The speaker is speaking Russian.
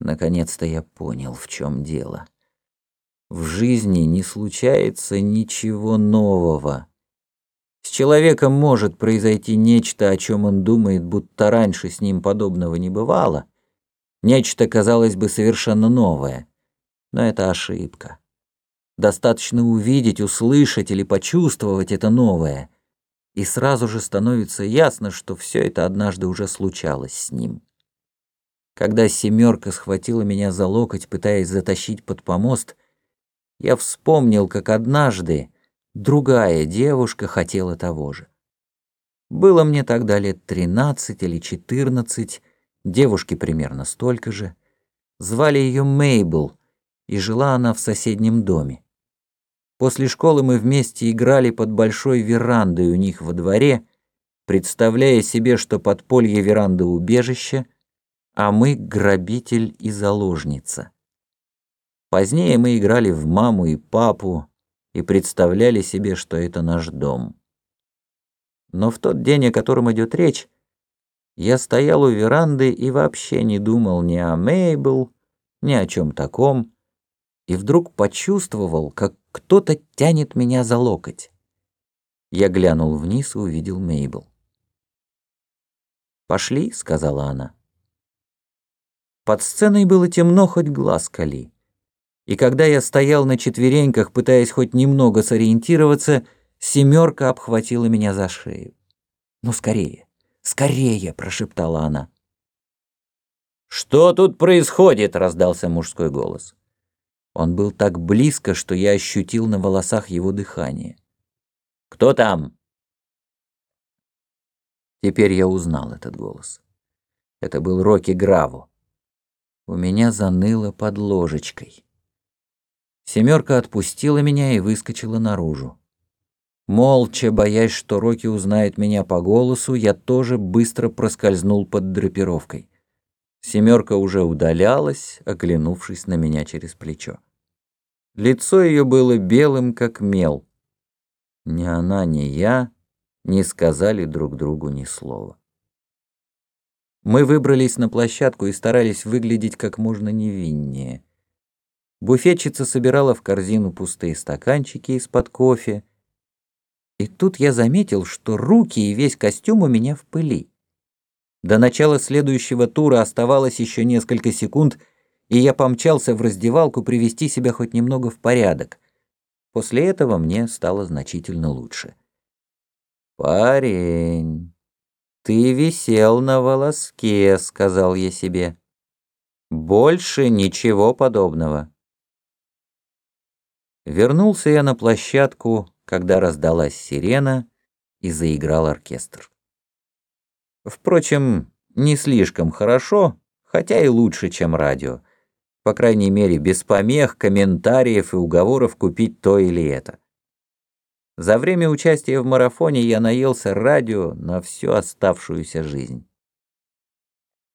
Наконец-то я понял, в чем дело. В жизни не случается ничего нового. С человеком может произойти нечто, о чем он думает, будто раньше с ним подобного не бывало. Нечто, казалось бы, совершенно новое. Но это ошибка. Достаточно увидеть, услышать или почувствовать это новое, и сразу же становится ясно, что все это однажды уже случалось с ним. Когда семерка схватила меня за локоть, пытаясь затащить под помост, я вспомнил, как однажды другая девушка хотела того же. Было мне тогда лет тринадцать или четырнадцать, девушке примерно столько же. Звали ее Мейбл, и жила она в соседнем доме. После школы мы вместе играли под большой верандой у них во дворе, представляя себе, что подполье веранды убежище — а мы грабитель и заложница. Позднее мы играли в маму и папу и представляли себе, что это наш дом. Но в тот день, о котором идет речь, я стоял у веранды и вообще не думал ни о Мейбл, ни о чем таком, и вдруг почувствовал, как кто-то тянет меня за локоть. Я глянул вниз и увидел Мейбл. «Пошли», — сказала она. Под сценой было темно, хоть глаз кали. И когда я стоял на четвереньках, пытаясь хоть немного сориентироваться, семерка обхватила меня за шею. «Ну, скорее, скорее!» — прошептала она. «Что тут происходит?» — раздался мужской голос. Он был так близко, что я ощутил на волосах его дыхание. «Кто там?» Теперь я узнал этот голос. Это был Рокки Граво. У меня заныло под ложечкой. Семерка отпустила меня и выскочила наружу. Молча, боясь, что Рокки узнает меня по голосу, я тоже быстро проскользнул под драпировкой. Семерка уже удалялась, оглянувшись на меня через плечо. Лицо ее было белым, как мел. Ни она, ни я не сказали друг другу ни слова. Мы выбрались на площадку и старались выглядеть как можно невиннее. Буфетчица собирала в корзину пустые стаканчики из-под кофе. И тут я заметил, что руки и весь костюм у меня в пыли. До начала следующего тура оставалось еще несколько секунд, и я помчался в раздевалку привести себя хоть немного в порядок. После этого мне стало значительно лучше. «Парень», «Ты висел на волоске», — сказал я себе. «Больше ничего подобного». Вернулся я на площадку, когда раздалась сирена и заиграл оркестр. Впрочем, не слишком хорошо, хотя и лучше, чем радио. По крайней мере, без помех, комментариев и уговоров купить то или это. За время участия в марафоне я наелся радио на всю оставшуюся жизнь.